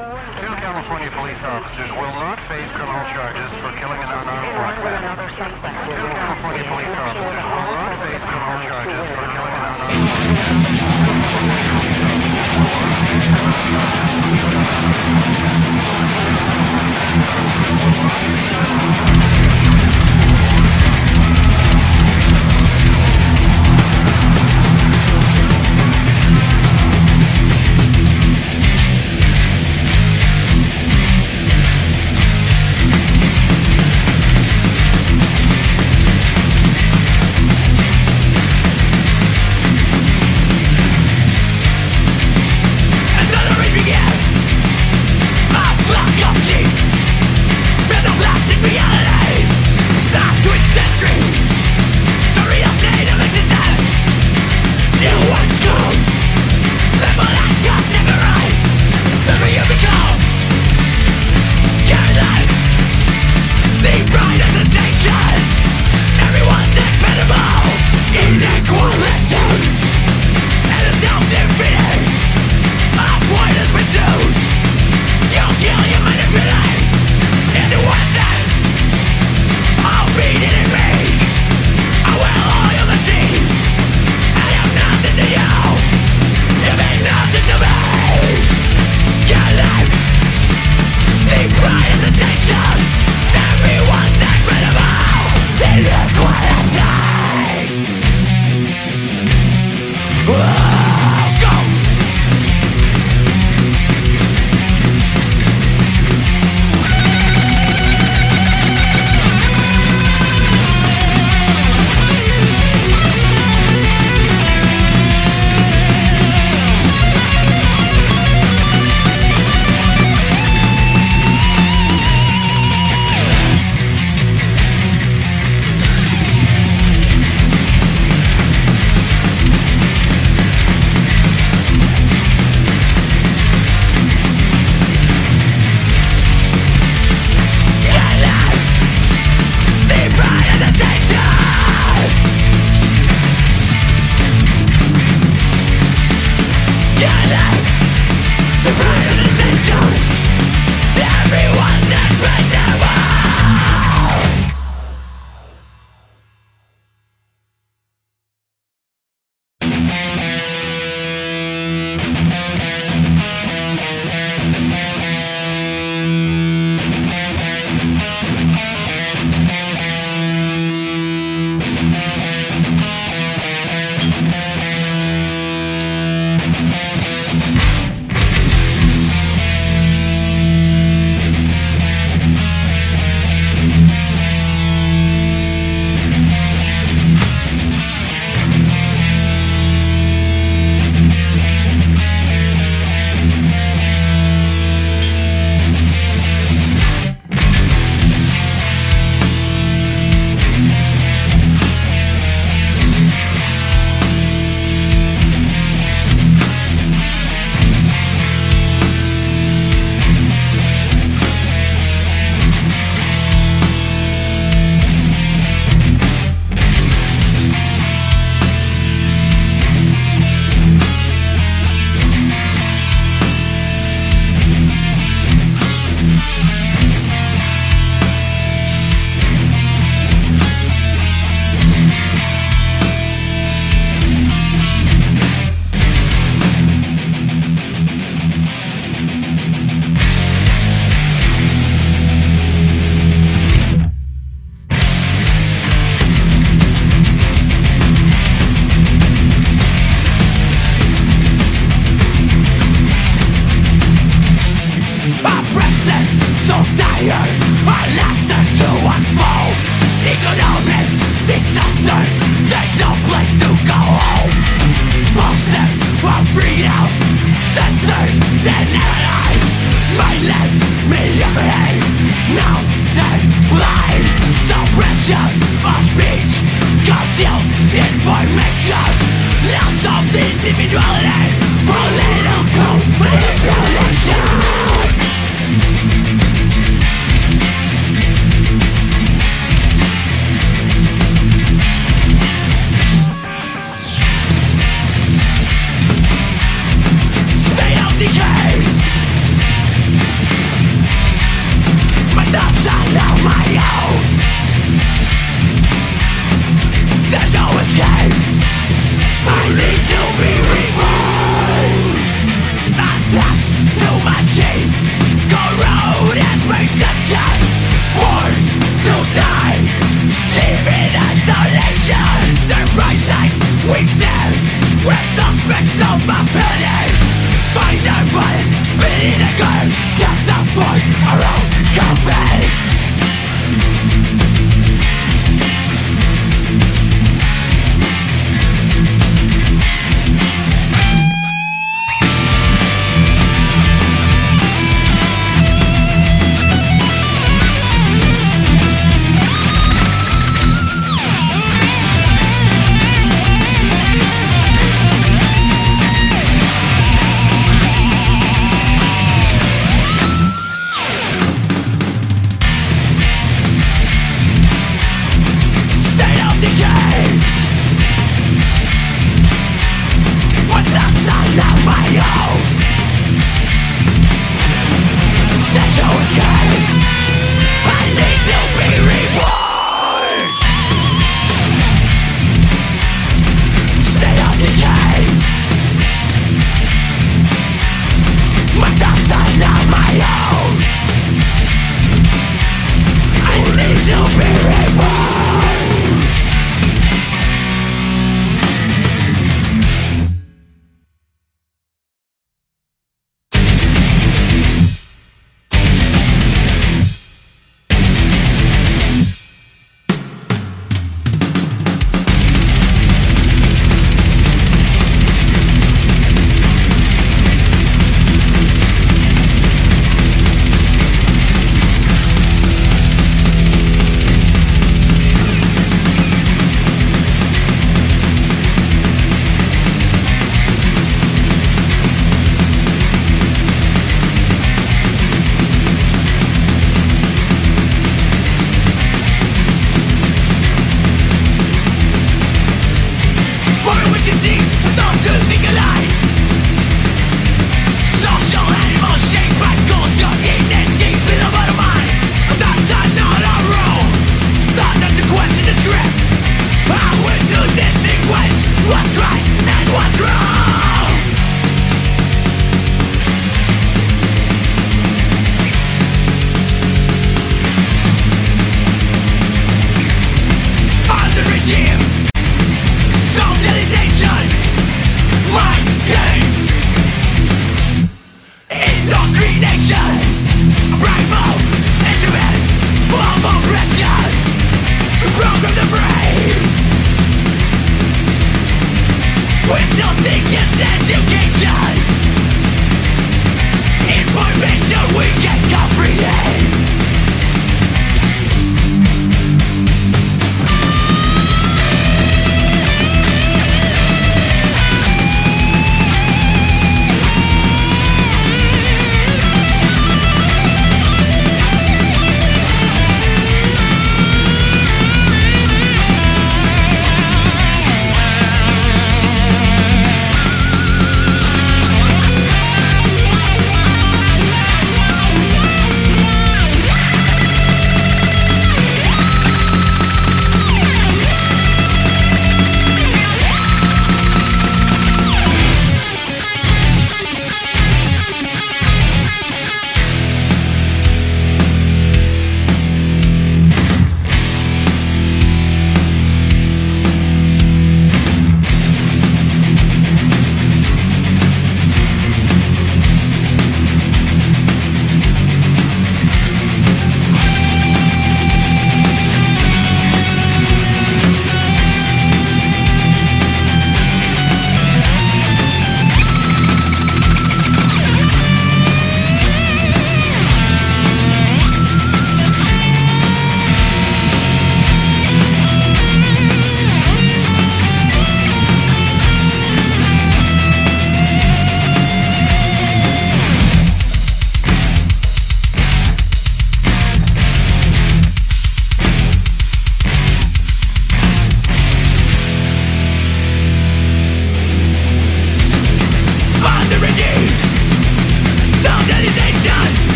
Two California police officers will not face criminal charges for killing an unarmed black man. Two California police officers will not face criminal charges for killing an unarmed black man.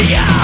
To